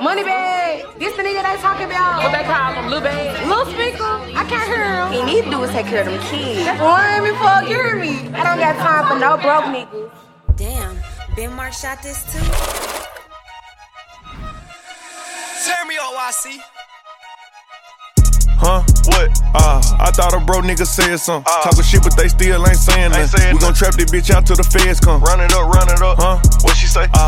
Money bag. This the nigga they talking about. What they call him, Lil Bag? Lil Speaker. I can't hear him. He need to do is take care of them kids. Why me fuck you hear me? I don't got time for no broke niggas. Damn, Ben Mark shot this too. Turn me up, YC. Huh? What? Ah, I thought a bro nigga said something. Ah. Talking shit, but they still ain't saying Ain't nothing. saying We gon' trap this bitch out till the feds come. Run it up, run it up. Huh? What she say? Ah,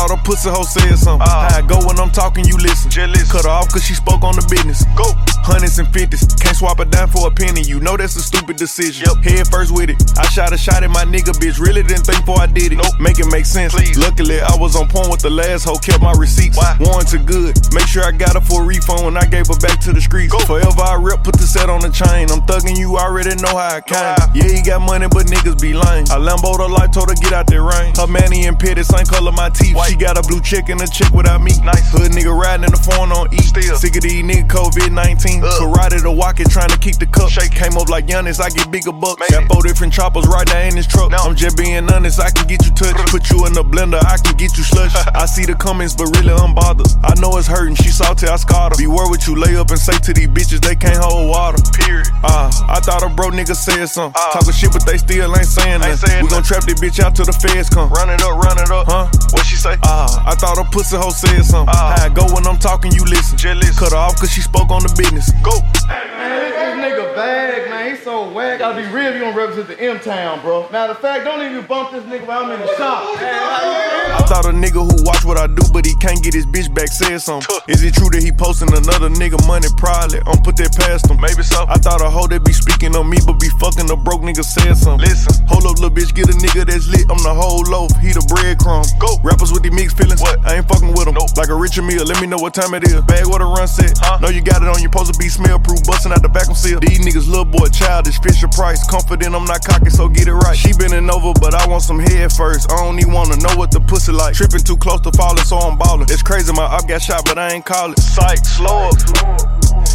I thought a pussy hoe said something. Ah. How I go when I'm talking, you listen. Listen. Cut her off cause she spoke on the business. Go. Hundreds and fifties, can't swap a dime for a penny. You know that's a stupid decision. Yep. Head first with it. I shot a shot at my nigga, bitch. Really didn't think before I did it. Nope. Make it make sense. Please. Luckily, I was on point with the last hoe, kept my receipts. Why? Warranted good. Make sure I got her for a refund when I gave her back to the streets. Go. Forever I rip, put the set on the chain. I'm thugging you, already know how I came. how. Yeah, he got money, but niggas be lame. I Lambo the life, told her get out that rain. Her manny and pitted, same color my teeth. White. She got a blue chick and a chick without me. Nice. Hood nigga riding in the phone on E. Still. Sick of these niggas COVID 19. Ugh. Karate to walk it, trying to keep the cup. Shake. Came up like Giannis, I get bigger bucks. Got four different choppers right now in this truck. Now. I'm just being honest, I can get you touched. Put you in the blender, I can get you slush. I see the comments, but really I'm bothered. I know it's hurting, she salty, I scarred her. Beware what you lay up and say to these bitches, they can't hold water. Period. Ah, I thought a bro nigga said something. Ah. Talking shit, but they still ain't saying nothing. we gon' trap this bitch out till the feds come. Run it up, run it up. Huh? What she say? Ah, I thought a pussy hoe said something. How I go when I'm talking, you listen. Listen. Cut her off cause she spoke on the business. Go. Man, this, this nigga bag, man, he's so whack. Gotta be real if you don't represent the M Town, bro. Matter of fact, don't even bump this nigga while I'm in the shop. I thought a nigga who watch what I do, but he can't get his bitch back said something. Is it true that he posting another nigga money? Probably. I'm put that past him. Maybe so. I thought a hoe that be speaking on me, but be fucking a broke nigga said something. Listen. Hold up, little bitch, get a nigga that's lit. I'm the whole loaf, he the breadcrumb. Go. Rappers with the mixed feelings. What? I ain't fucking with them. Nope. Like a Richard Mille, let me know what time it is. Bag what a run set. Huh? Know you got it on, you supposed to be smell proof, busting out the vacuum seal. These niggas, little boy, childish, Fisher Price. Confident I'm not cocky, so get it right. She bending over, but I want some head first. I don't even wanna know what the pussy like. Tripping too close to falling, so I'm ballin'. It's crazy, my up got shot, but I ain't call it. Psych, slow up.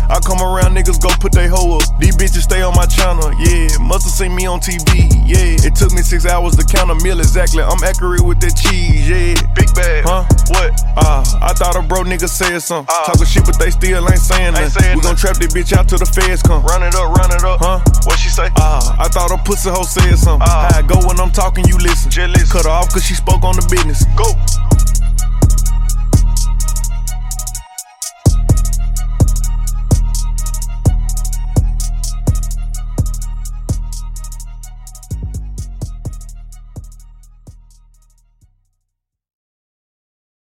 I come around, niggas go put they hoe up. These bitches stay on my channel, yeah. Musta seen me on TV, yeah. It took me six hours to count a meal exactly. I'm accurate with that cheese, yeah. Big bag. Huh? What? Ah, I thought a bro nigga said something. Ah. Talking shit, but they still ain't saying nothing. saying we gon' trap this bitch out till the feds come. Run it up, run it up. Huh? What she pussy hoe said something. Ah. How I go when I'm talking, you listen. Listen. Cut her off cause she spoke on the business. Go.